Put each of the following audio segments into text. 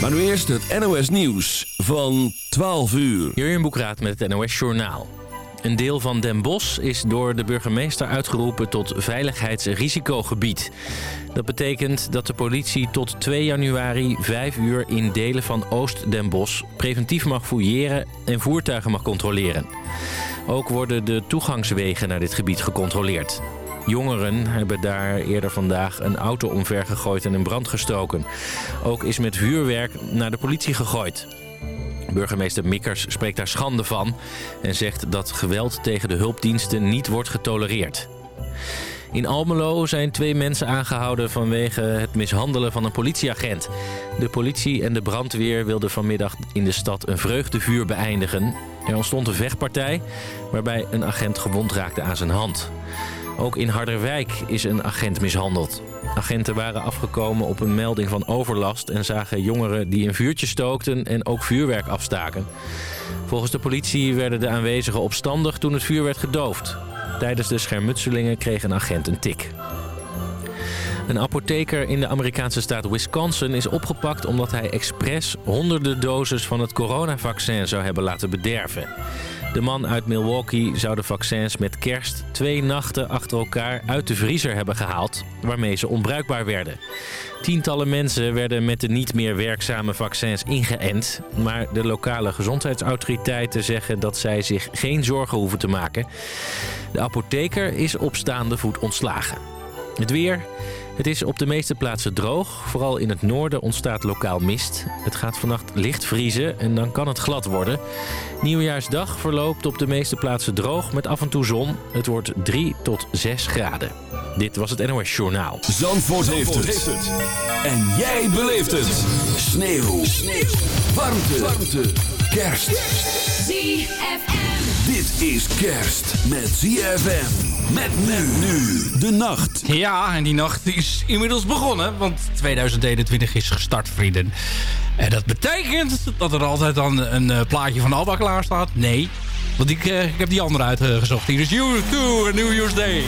Maar nu eerst het NOS Nieuws van 12 uur. Jurjen Boekraat met het NOS Journaal. Een deel van Den Bosch is door de burgemeester uitgeroepen tot veiligheidsrisicogebied. Dat betekent dat de politie tot 2 januari 5 uur in delen van Oost-Den Bosch preventief mag fouilleren en voertuigen mag controleren. Ook worden de toegangswegen naar dit gebied gecontroleerd. Jongeren hebben daar eerder vandaag een auto omver gegooid en in brand gestoken. Ook is met vuurwerk naar de politie gegooid. Burgemeester Mikkers spreekt daar schande van en zegt dat geweld tegen de hulpdiensten niet wordt getolereerd. In Almelo zijn twee mensen aangehouden vanwege het mishandelen van een politieagent. De politie en de brandweer wilden vanmiddag in de stad een vreugdevuur beëindigen. Er ontstond een vechtpartij waarbij een agent gewond raakte aan zijn hand. Ook in Harderwijk is een agent mishandeld. Agenten waren afgekomen op een melding van overlast... en zagen jongeren die een vuurtje stookten en ook vuurwerk afstaken. Volgens de politie werden de aanwezigen opstandig toen het vuur werd gedoofd. Tijdens de schermutselingen kreeg een agent een tik. Een apotheker in de Amerikaanse staat Wisconsin is opgepakt... omdat hij expres honderden doses van het coronavaccin zou hebben laten bederven. De man uit Milwaukee zou de vaccins met kerst twee nachten achter elkaar uit de vriezer hebben gehaald, waarmee ze onbruikbaar werden. Tientallen mensen werden met de niet meer werkzame vaccins ingeënt, maar de lokale gezondheidsautoriteiten zeggen dat zij zich geen zorgen hoeven te maken. De apotheker is op staande voet ontslagen. Het weer... Het is op de meeste plaatsen droog. Vooral in het noorden ontstaat lokaal mist. Het gaat vannacht licht vriezen en dan kan het glad worden. Nieuwjaarsdag verloopt op de meeste plaatsen droog met af en toe zon. Het wordt 3 tot 6 graden. Dit was het NOS Journaal. Zandvoort, heeft, het. En jij beleeft het. Sneeuw. Sneeuw. Warmte. Warmte. Kerst. ZFM. Dit is kerst met ZFM. Met men nu de nacht. Ja, en die nacht is inmiddels begonnen. Want 2021 is gestart, vrienden. En dat betekent dat er altijd dan een uh, plaatje van Alba klaar staat. Nee, want ik, uh, ik heb die andere uitgezocht. Hier is You Too, New Year's Day.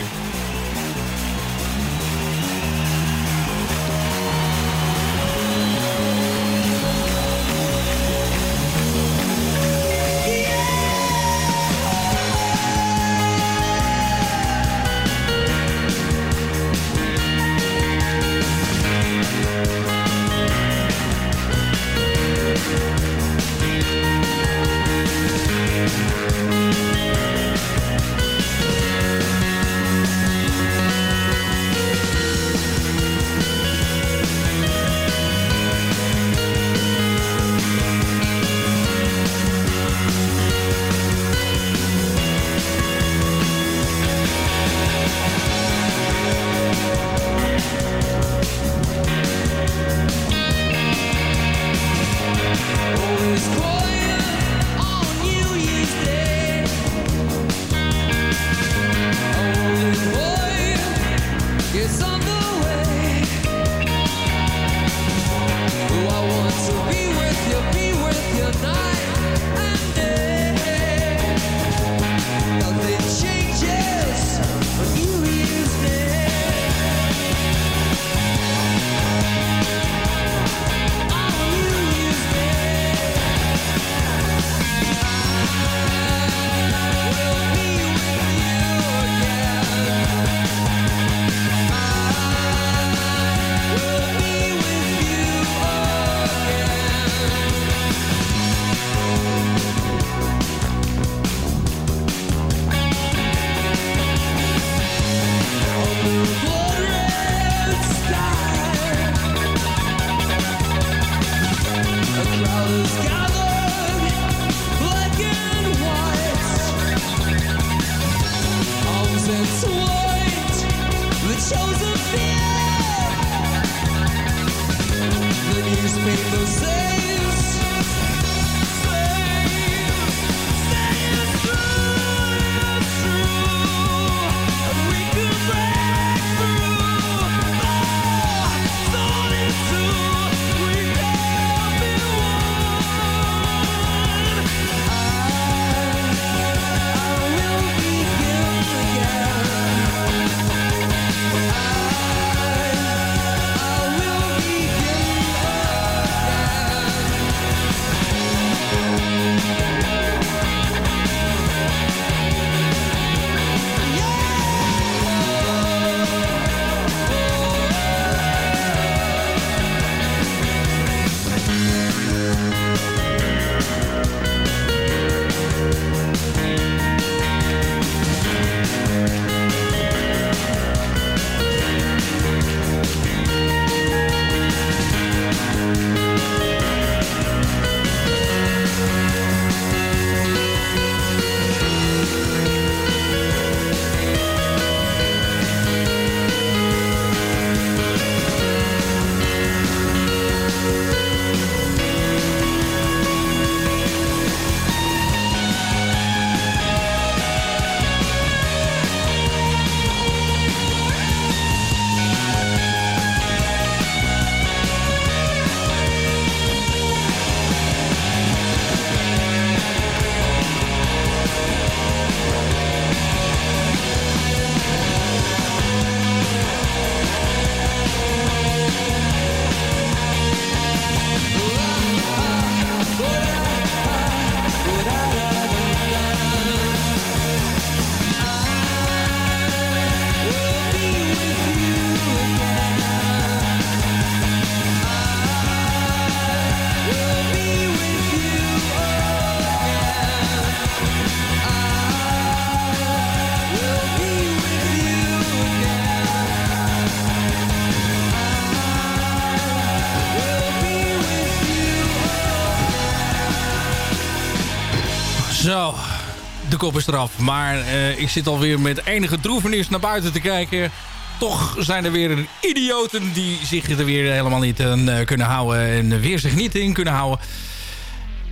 Kop is eraf. Maar uh, ik zit alweer met enige droevenis naar buiten te kijken. Toch zijn er weer idioten die zich er weer helemaal niet in uh, kunnen houden. En weer zich niet in kunnen houden.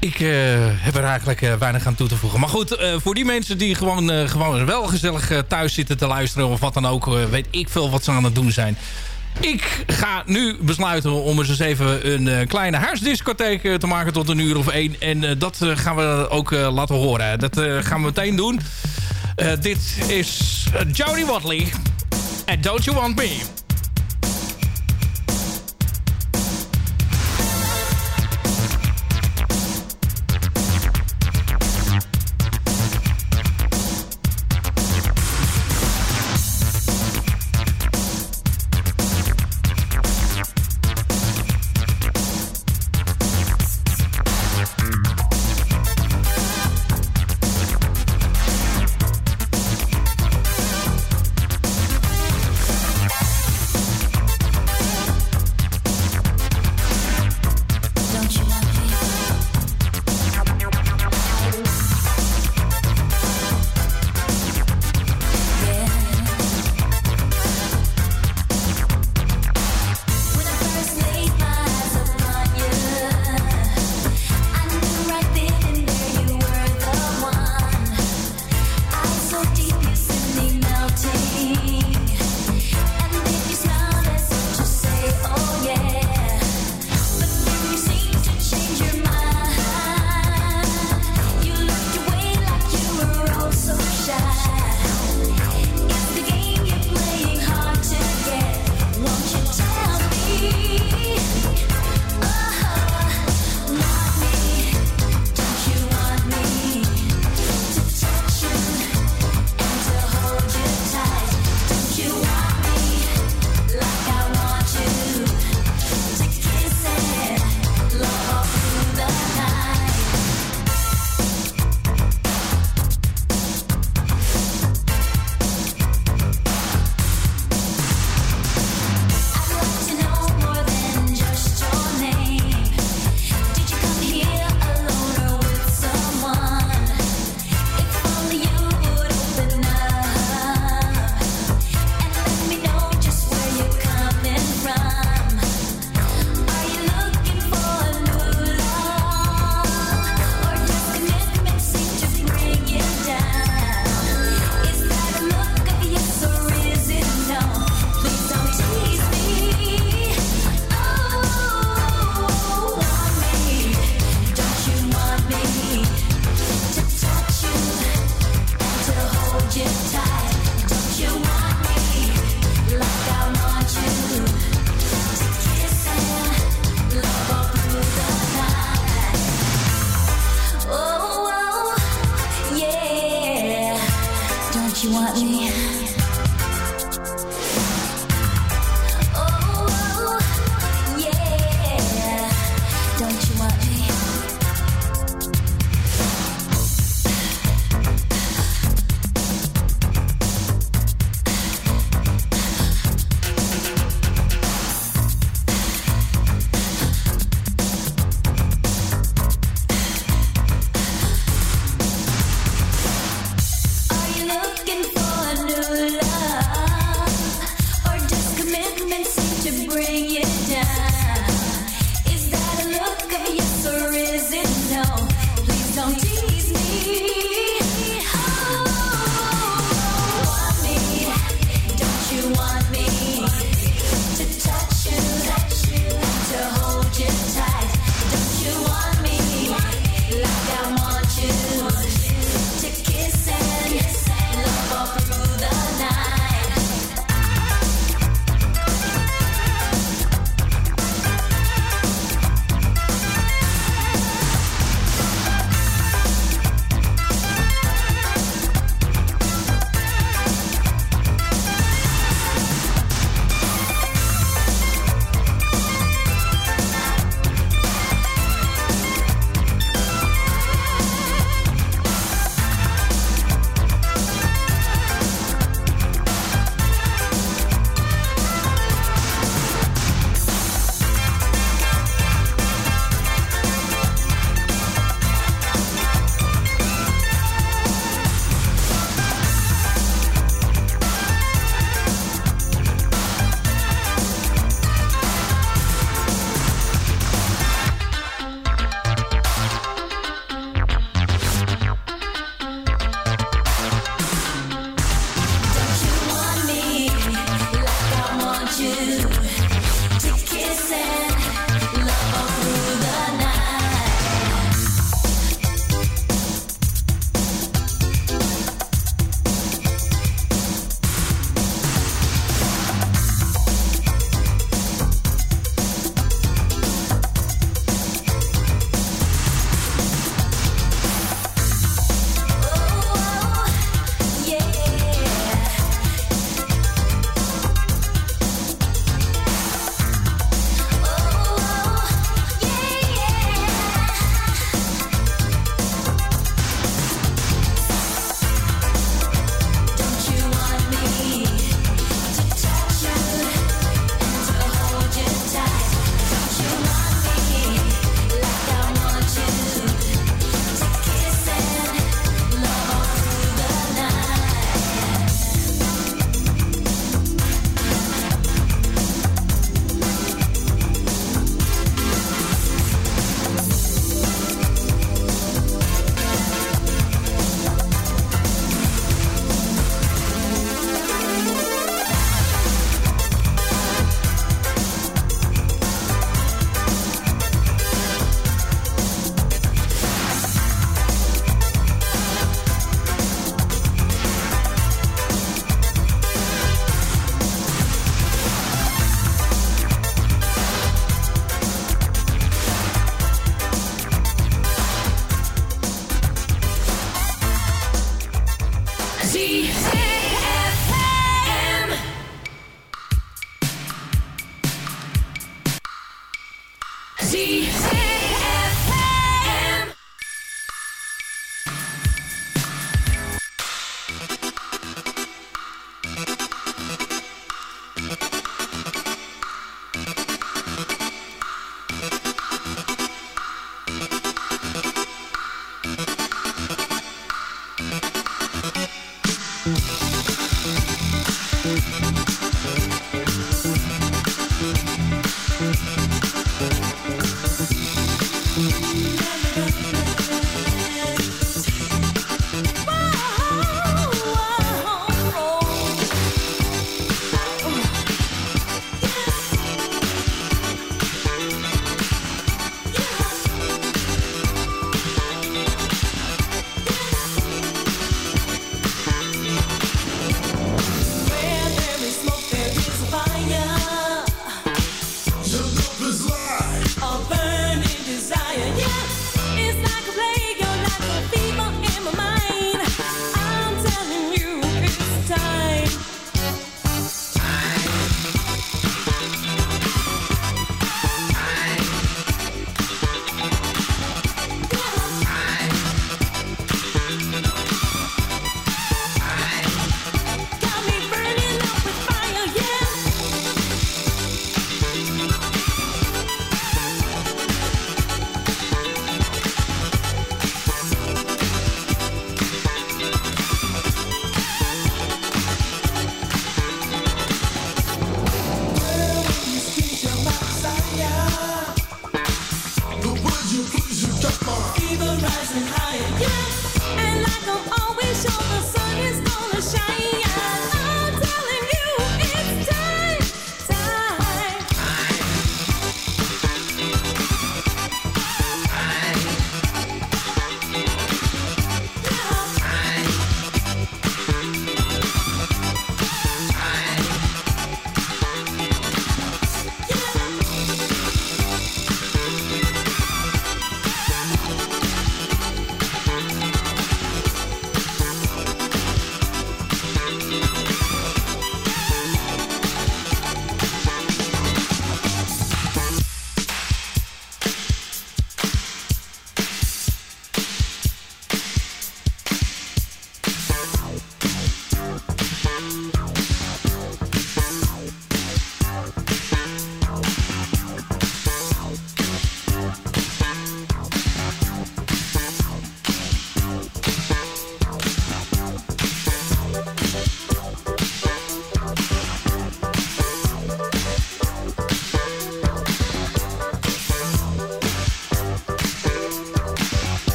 Ik uh, heb er eigenlijk weinig aan toe te voegen. Maar goed, voor die mensen die gewoon, gewoon wel gezellig thuis zitten te luisteren... of wat dan ook, weet ik veel wat ze aan het doen zijn. Ik ga nu besluiten om eens even een kleine huisdiscotheek te maken tot een uur of één. En dat gaan we ook laten horen. Dat gaan we meteen doen. dit is Jody Watley. En Don't You Want Me.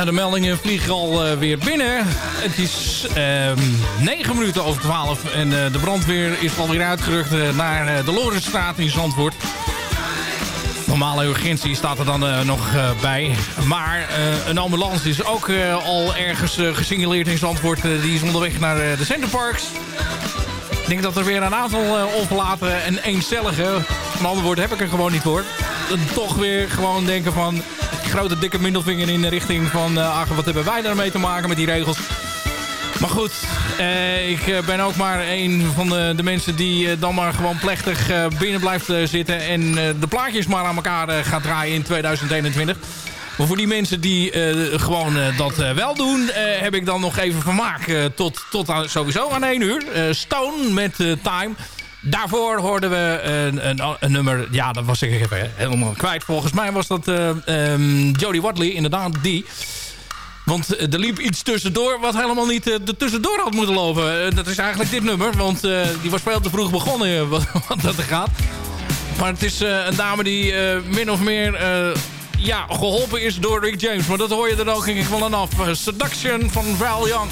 Nou, de meldingen vliegen al uh, weer binnen. Het is uh, ehm, 9 minuten over 12 en uh, de brandweer is alweer uitgerukt uh, naar de Lorenstraat in Zandvoort. Normale urgentie staat er dan nog bij. Maar een ambulance is ook al ergens gesignaleerd in Zandvoort. die is onderweg naar de Centerparks. Ik denk dat er weer een aantal onverlaten en eencellige... Een ander woord heb ik er gewoon niet voor. toch weer gewoon denken van grote dikke middelvinger in de richting van... Ach, wat hebben wij daarmee te maken met die regels? Maar goed, eh, ik eh, ben ook maar een van de, de mensen die dan maar gewoon plechtig binnen blijft zitten... en de plaatjes maar aan elkaar gaat draaien in 2021. Maar voor die mensen die gewoon dat wel doen... heb ik dan nog even vermaak tot, tot aan, sowieso aan 1 uur. Stone met Time... Daarvoor hoorden we een, een, een, nummer... Ja, dat was ik helemaal kwijt. Volgens mij was dat uh, um, Jodie Watley, inderdaad, die. Want er liep iets tussendoor wat helemaal niet er tussendoor had moeten lopen. Dat is eigenlijk dit nummer, want die was veel te vroeg begonnen wat, dat er gaat. Maar het is een dame die min of meer ja, geholpen is door Rick James. Maar dat hoor je er ook denk ik wel. Seduction van Val Young.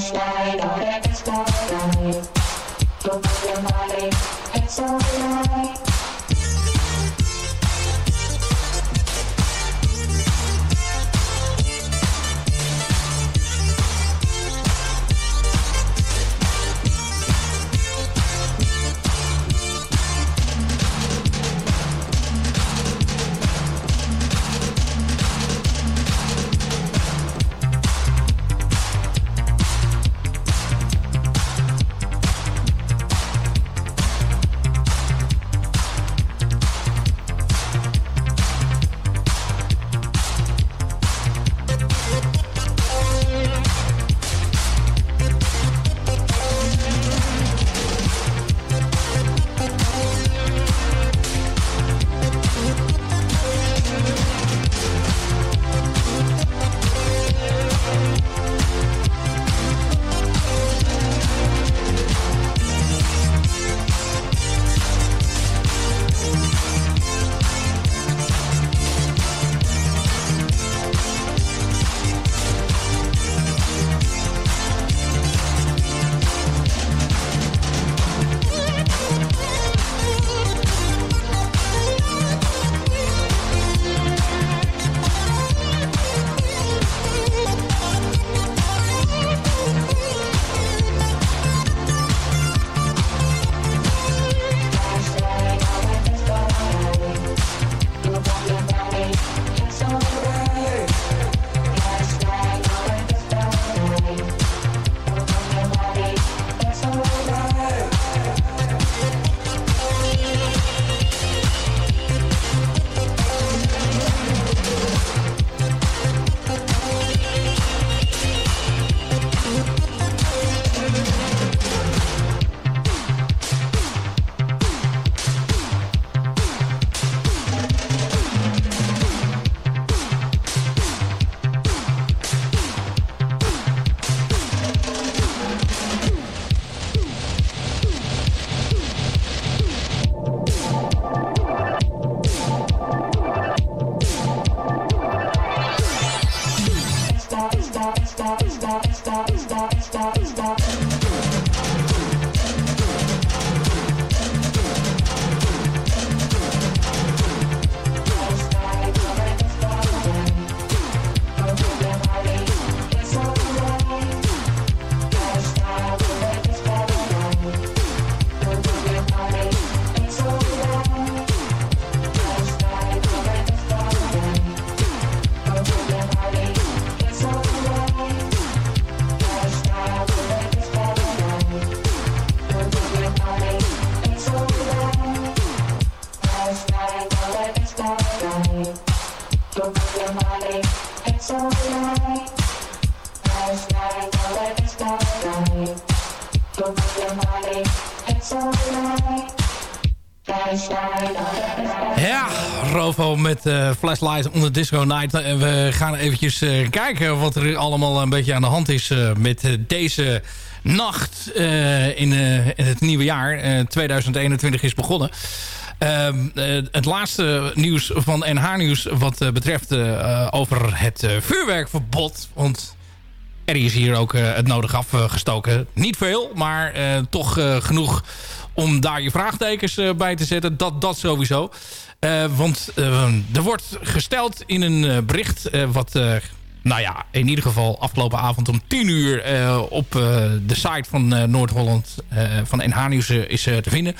slide on it, it's alright. Don't worry it's alright. Uh, Flashlight on the Disco Night. En we gaan eventjes uh, kijken wat er allemaal een beetje aan de hand is uh, met deze nacht in, het nieuwe jaar. 2021 is begonnen. Ehm, het laatste nieuws van NH Nieuws wat betreft over het vuurwerkverbod. Want er is hier ook het nodig afgestoken. Niet veel, maar toch genoeg om daar je vraagtekens bij te zetten. Dat, dat sowieso. Uh, want uh, er wordt gesteld in een bericht... wat, nou ja, in ieder geval afgelopen avond om 10 uur... op de site van Noord-Holland van NH Nieuws is te vinden...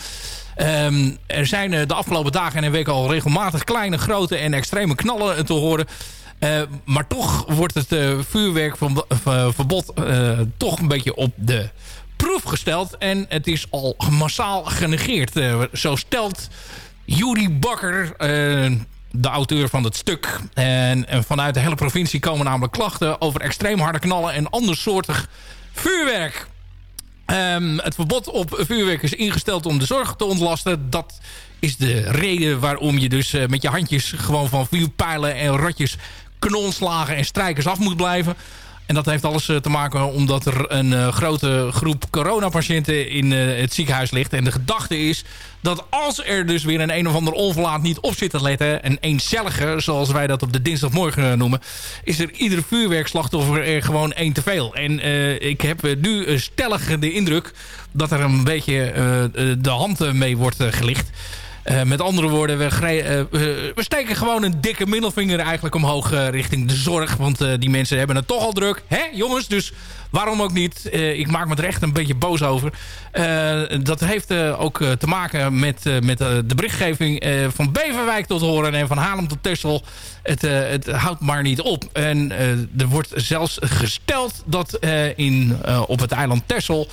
Um, er zijn de afgelopen dagen en weken al regelmatig kleine, grote en extreme knallen te horen. Maar toch wordt het vuurwerkverbod toch een beetje op de proef gesteld. En het is al massaal genegeerd. Zo stelt Juri Bakker, uh, de auteur van het stuk. En, vanuit de hele provincie komen namelijk klachten over extreem harde knallen en andersoortig vuurwerk. Um, het verbod op vuurwerk is ingesteld om de zorg te ontlasten. Dat is de reden waarom je dus uh, met je handjes gewoon van vuurpijlen en rotjes, knonslagen en strijkers af moet blijven. En dat heeft alles te maken omdat er een grote groep coronapatiënten in het ziekenhuis ligt. En de gedachte is dat als er dus weer een een of ander onverlaat niet op zit te letten... een eencellige, zoals wij dat op de dinsdagmorgen noemen... is er ieder vuurwerkslachtoffer er gewoon één te veel. En ik heb nu stellig de indruk dat er een beetje de hand mee wordt gelicht... Uh, met andere woorden, we, uh, we, steken gewoon een dikke middelvinger eigenlijk omhoog uh, richting de zorg. Want die mensen hebben het toch al druk. Hè jongens? Dus waarom ook niet? ik maak me er echt een beetje boos over. dat heeft ook te maken met, met de berichtgeving van Beverwijk tot Horen en van Haarlem tot Texel. Het, het houdt maar niet op. En er wordt zelfs gesteld dat in, op het eiland Texel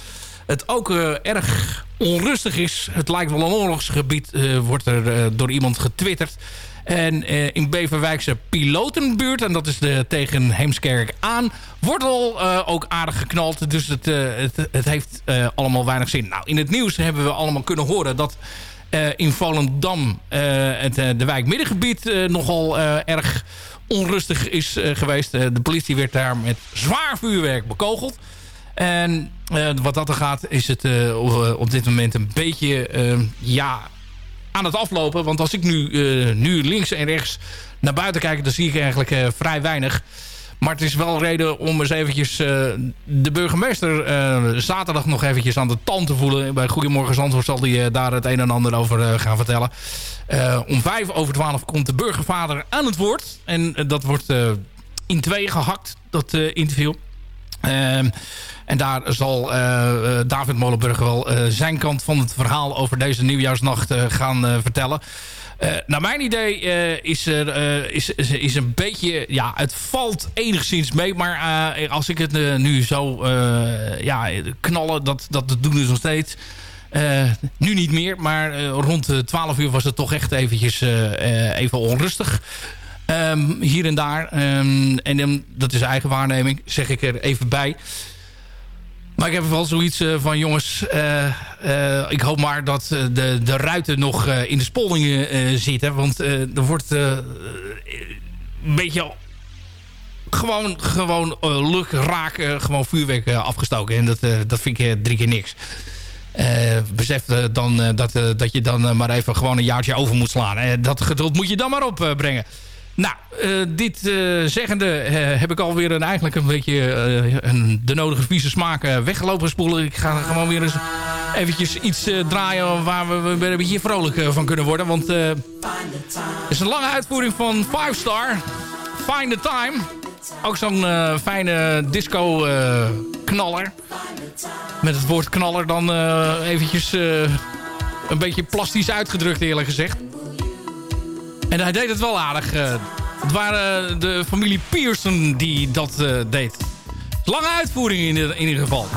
het ook erg onrustig is. Het lijkt wel een oorlogsgebied, uh, wordt er uh, door iemand getwitterd. En in Beverwijkse pilotenbuurt, en dat is de, tegen Heemskerk aan... wordt al ook aardig geknald. Dus het, het, het heeft allemaal weinig zin. Nou, in het nieuws hebben we allemaal kunnen horen dat... in Volendam het de wijk Middengebied nogal erg onrustig is geweest. de politie werd daar met zwaar vuurwerk bekogeld. En uh, wat dat er gaat is het uh, op dit moment een beetje ja, aan het aflopen. Want als ik nu, nu links en rechts naar buiten kijk... dan zie ik eigenlijk vrij weinig. Maar het is wel reden om eens eventjes de burgemeester zaterdag nog eventjes aan de tand te voelen. Bij Goedemorgen Zandvoort zal hij daar het een en ander over gaan vertellen. om vijf over twaalf komt de burgervader aan het woord. En dat wordt in twee gehakt, dat interview. Ehm, en daar zal uh, David Molenburg wel uh, zijn kant van het verhaal over deze nieuwjaarsnacht gaan vertellen. naar mijn idee is er is, is een beetje... Ja, het valt enigszins mee. Maar als ik het nu zo ja, knallen, dat, dat doen we nog steeds. nu niet meer, maar rond 12 uur was het toch echt eventjes even onrustig. Um, hier en daar. Um, en dat is eigen waarneming, zeg ik er even bij. Maar ik heb wel zoiets uh, van, jongens, uh, uh, ik hoop maar dat de, de ruiten nog in de spoldingen zitten. Want er wordt een beetje gewoon, gewoon luk, raak, gewoon vuurwerk afgestoken. En dat, dat vind ik drie keer niks. besef dan dat, dat je dan maar even gewoon een jaartje over moet slaan. dat geduld moet je dan maar opbrengen. Nou, uh, dit uh, zeggende uh, heb ik alweer een, eigenlijk een beetje een, de nodige vieze smaak weggelopen spoelen. Ik ga gewoon weer eens eventjes iets draaien waar we, we, een beetje vrolijk van kunnen worden. Want het is een lange uitvoering van Five Star. Find the Time. Ook zo'n fijne disco knaller. Met het woord knaller dan eventjes een beetje plastisch uitgedrukt eerlijk gezegd. En hij deed het wel aardig. Uh, het waren de familie Pearson die dat uh, deed. Lange uitvoering in, in ieder geval.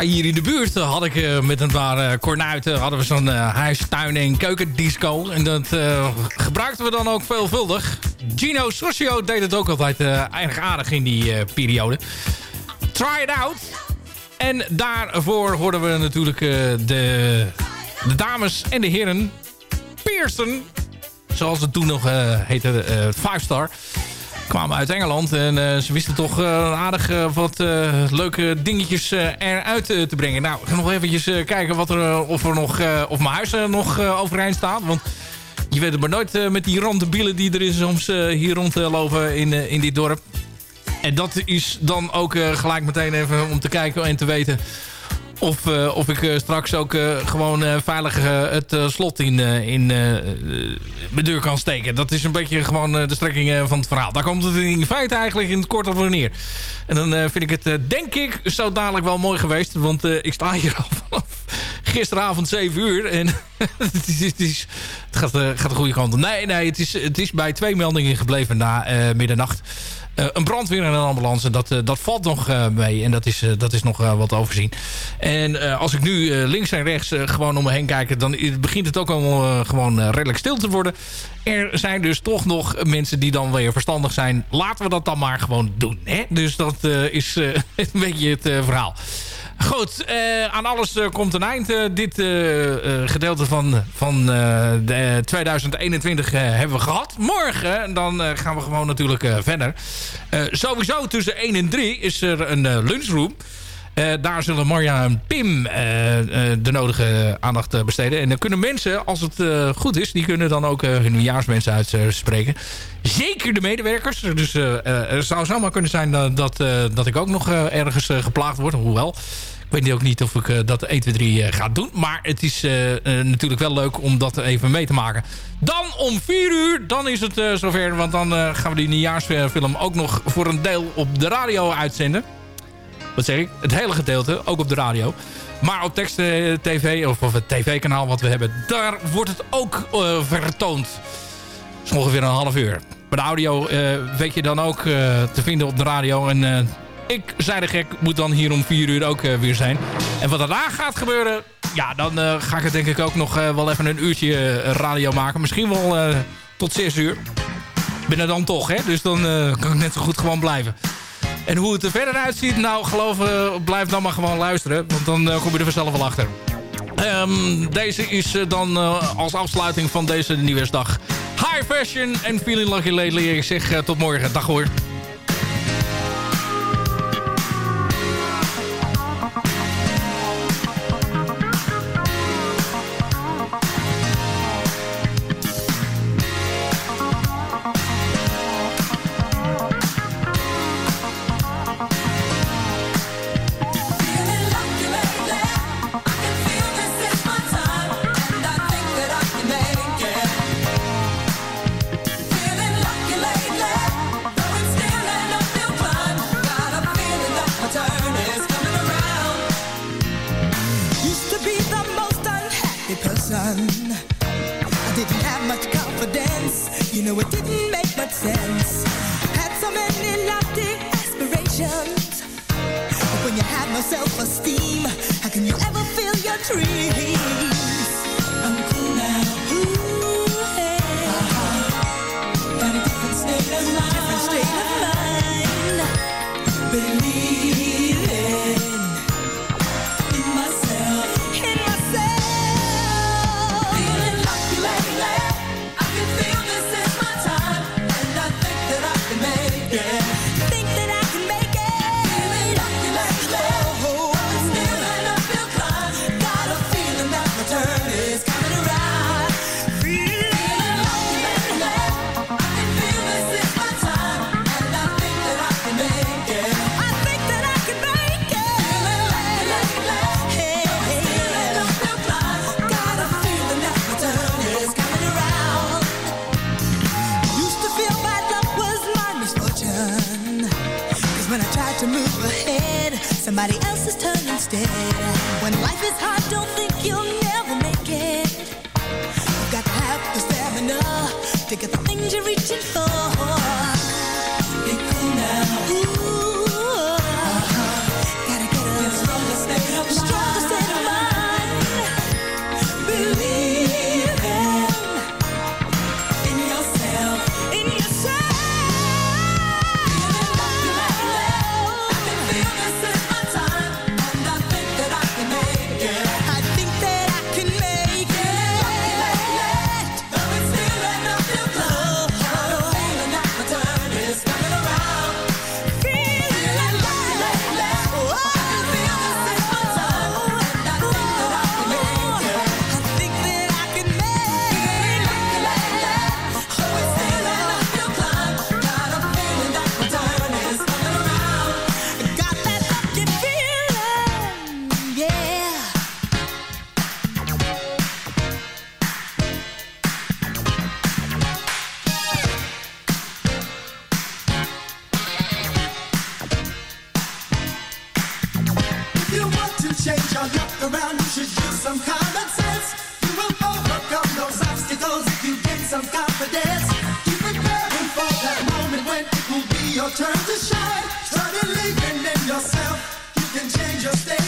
Hier in de buurt had ik met een paar kornuiten... hadden we zo'n huis, tuin en keukendisco. En dat gebruikten we dan ook veelvuldig. Gino Socio deed het ook altijd erg aardig in die periode. Try it out. En daarvoor hoorden we natuurlijk de, de dames en de heren Pearson zoals het toen nog heette, Five Star. Kwamen uit Engeland en uh, ze wisten toch aardig wat leuke dingetjes eruit te brengen. Nou, ik ga nog eventjes kijken wat er, of, er nog, of mijn huis er nog overeind staat. Want je weet het maar nooit met die randebielen die er soms hier rondlopen in, in dit dorp. En dat is dan ook gelijk meteen even om te kijken en te weten of, uh, of ik uh, straks ook uh, gewoon veilig het slot in, in mijn deur kan steken. Dat is een beetje gewoon de strekking van het verhaal. Daar komt het in feite eigenlijk in het kort op neer. En dan vind ik het, denk ik, zo dadelijk wel mooi geweest. Want ik sta hier al vanaf gisteravond 7 uur. En het, is, het gaat, gaat de goede kant op. Nee, nee, het is, het is bij twee meldingen gebleven na middernacht. Eh, een brandweer en een ambulance, dat, eh, dat valt nog eh, mee. En dat is, dat is nog wat overzien. En als ik nu links en rechts gewoon om me heen kijk... dan begint het ook al gewoon redelijk stil te worden. Er zijn dus toch nog mensen die dan weer verstandig zijn. Laten we dat dan maar gewoon doen. Hè? Dus dat is een beetje het verhaal. Goed, uh, aan alles uh, komt een eind. Uh, dit gedeelte van, van de 2021 hebben we gehad. Morgen dan gaan we gewoon natuurlijk verder. sowieso tussen 1 en 3 is er een lunchroom. Daar zullen Marja en Pim de nodige aandacht besteden. En dan kunnen mensen, als het goed is... die kunnen dan ook hun nieuwjaarsmensen uitspreken. Zeker de medewerkers. Dus het zou zomaar kunnen zijn dat, dat ik ook nog ergens geplaagd word. Hoewel... Ik weet ook niet of ik dat 1, 2, 3 ga doen. Maar het is natuurlijk wel leuk om dat even mee te maken. Dan om 4 uur, dan is het zover. Want dan gaan we die nieuwjaarsfilm ook nog voor een deel op de radio uitzenden. Wat zeg ik? Het hele gedeelte, ook op de radio. Maar op tekst TV, of, of het tv-kanaal wat we hebben... daar wordt het ook vertoond. Dat is ongeveer een half uur. Bij de audio weet je dan ook te vinden op de radio... En ik, zei de gek, moet dan hier om 4 uur ook weer zijn. En wat daarna gaat gebeuren... Ja, dan ga ik het denk ik ook nog wel even een uurtje radio maken. Misschien wel tot 6 uur. Ik ben er dan toch, hè? Dus dan kan ik net zo goed gewoon blijven. En hoe het er verder uitziet, nou geloof blijf dan maar gewoon luisteren. Want dan kom je er vanzelf wel achter. Um, deze is dan als afsluiting van deze nieuwsdag. High Fashion en Feeling Lucky Lately. Ik zeg tot morgen. Dag hoor. When life is hard. just stay.